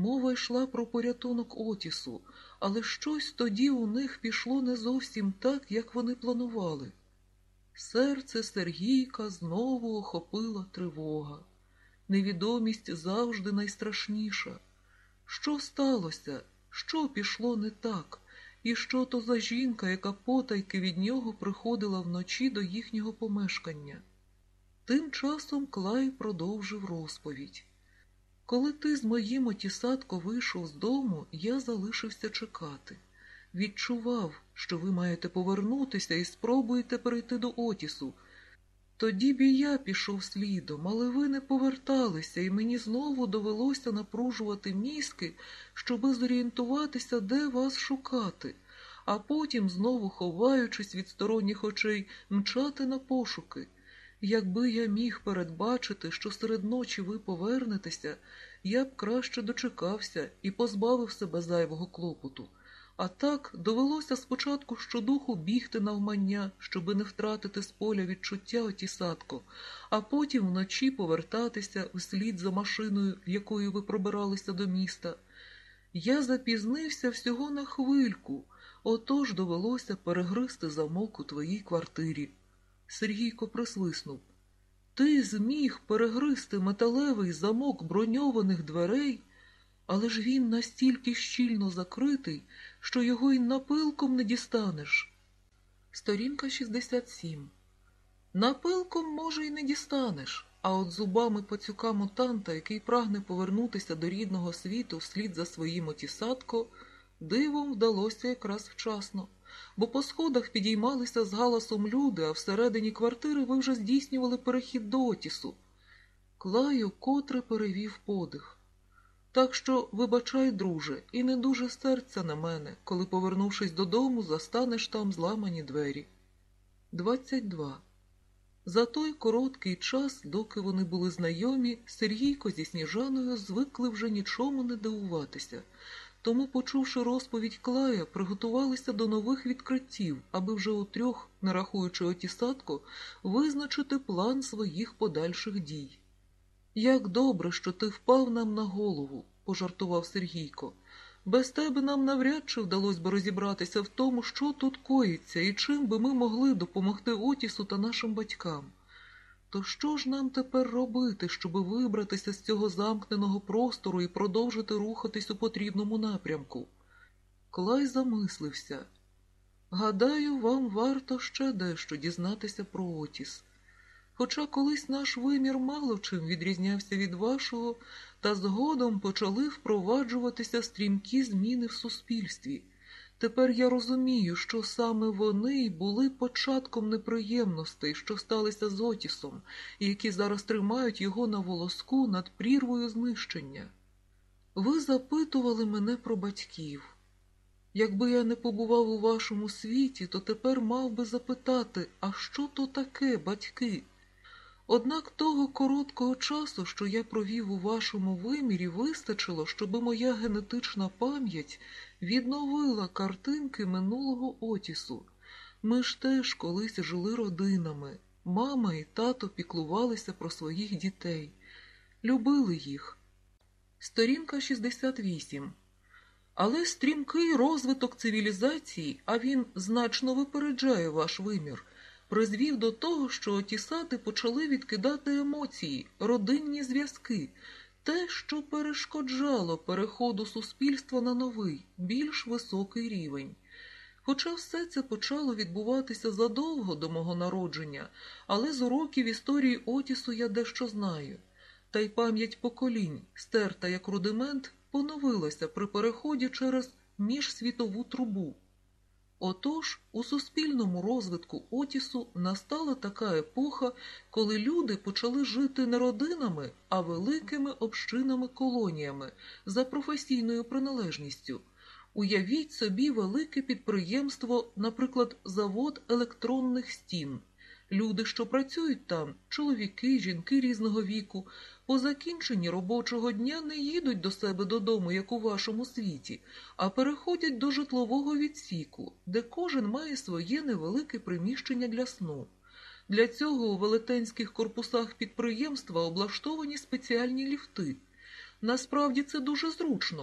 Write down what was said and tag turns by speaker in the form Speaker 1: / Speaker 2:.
Speaker 1: Мова йшла про порятунок Отісу, але щось тоді у них пішло не зовсім так, як вони планували. Серце Сергійка знову охопила тривога. Невідомість завжди найстрашніша. Що сталося? Що пішло не так? І що то за жінка, яка потайки від нього приходила вночі до їхнього помешкання? Тим часом Клай продовжив розповідь. Коли ти з моїм отісатко вийшов з дому, я залишився чекати. Відчував, що ви маєте повернутися і спробуєте перейти до Отісу. Тоді б і я пішов слідом, але ви не поверталися, і мені знову довелося напружувати мізки, щоби зорієнтуватися, де вас шукати, а потім, знову ховаючись від сторонніх очей, мчати на пошуки. Якби я міг передбачити, що серед ночі ви повернетеся, я б краще дочекався і позбавив себе зайвого клопоту. А так довелося спочатку щодуху бігти навмання, щоби не втратити з поля відчуття отісадко, а потім вночі повертатися вслід за машиною, якою ви пробиралися до міста. Я запізнився всього на хвильку, отож довелося перегризти замок у твоїй квартирі. Сергійко присвиснув. Ти зміг перегризти металевий замок броньованих дверей, але ж він настільки щільно закритий, що його й напилком не дістанеш. Сторінка 67. Напилком, може, й не дістанеш, а от зубами пацюка мутанта, який прагне повернутися до рідного світу вслід за своїм отісатко, дивом вдалося якраз вчасно бо по сходах підіймалися з галасом люди, а всередині квартири ви вже здійснювали перехід до Отісу. Клаю котре перевів подих. Так що, вибачай, друже, і не дуже серця на мене, коли, повернувшись додому, застанеш там зламані двері. 22. За той короткий час, доки вони були знайомі, Сергійко зі Сніжаною звикли вже нічому не дивуватися. Тому, почувши розповідь Клая, приготувалися до нових відкриттів, аби вже у трьох, нарахуючи отісатку, визначити план своїх подальших дій. Як добре, що ти впав нам на голову, пожартував Сергійко. Без тебе нам навряд чи вдалося б розібратися в тому, що тут коїться, і чим би ми могли допомогти Отісу та нашим батькам. То що ж нам тепер робити, щоб вибратися з цього замкненого простору і продовжити рухатись у потрібному напрямку? Клай замислився. Гадаю, вам варто ще дещо дізнатися про Отіс. Хоча колись наш вимір мало чим відрізнявся від вашого, та згодом почали впроваджуватися стрімкі зміни в суспільстві. Тепер я розумію, що саме вони були початком неприємностей, що сталися з Отісом, і які зараз тримають його на волоску над прірвою знищення. Ви запитували мене про батьків. Якби я не побував у вашому світі, то тепер мав би запитати, а що то таке, батьки? Однак того короткого часу, що я провів у вашому вимірі, вистачило, щоби моя генетична пам'ять відновила картинки минулого Отісу. Ми ж теж колись жили родинами. Мама і тато піклувалися про своїх дітей, любили їх. Сторінка 68. Але стрімкий розвиток цивілізації, а він значно випереджає ваш вимір, призвів до того, що отісати почали відкидати емоції, родинні зв'язки, те, що перешкоджало переходу суспільства на новий, більш високий рівень. Хоча все це почало відбуватися задовго до мого народження, але з уроків історії Отісу я дещо знаю. Та й пам'ять поколінь, стерта як рудимент, поновилася при переході через міжсвітову трубу. Отож, у суспільному розвитку Отісу настала така епоха, коли люди почали жити не родинами, а великими общинами колоніями за професійною приналежністю. Уявіть собі велике підприємство, наприклад, завод електронних стін. Люди, що працюють там, чоловіки, жінки різного віку, по закінченні робочого дня не їдуть до себе додому, як у вашому світі, а переходять до житлового відсіку, де кожен має своє невелике приміщення для сну. Для цього у велетенських корпусах підприємства облаштовані спеціальні ліфти. Насправді це дуже зручно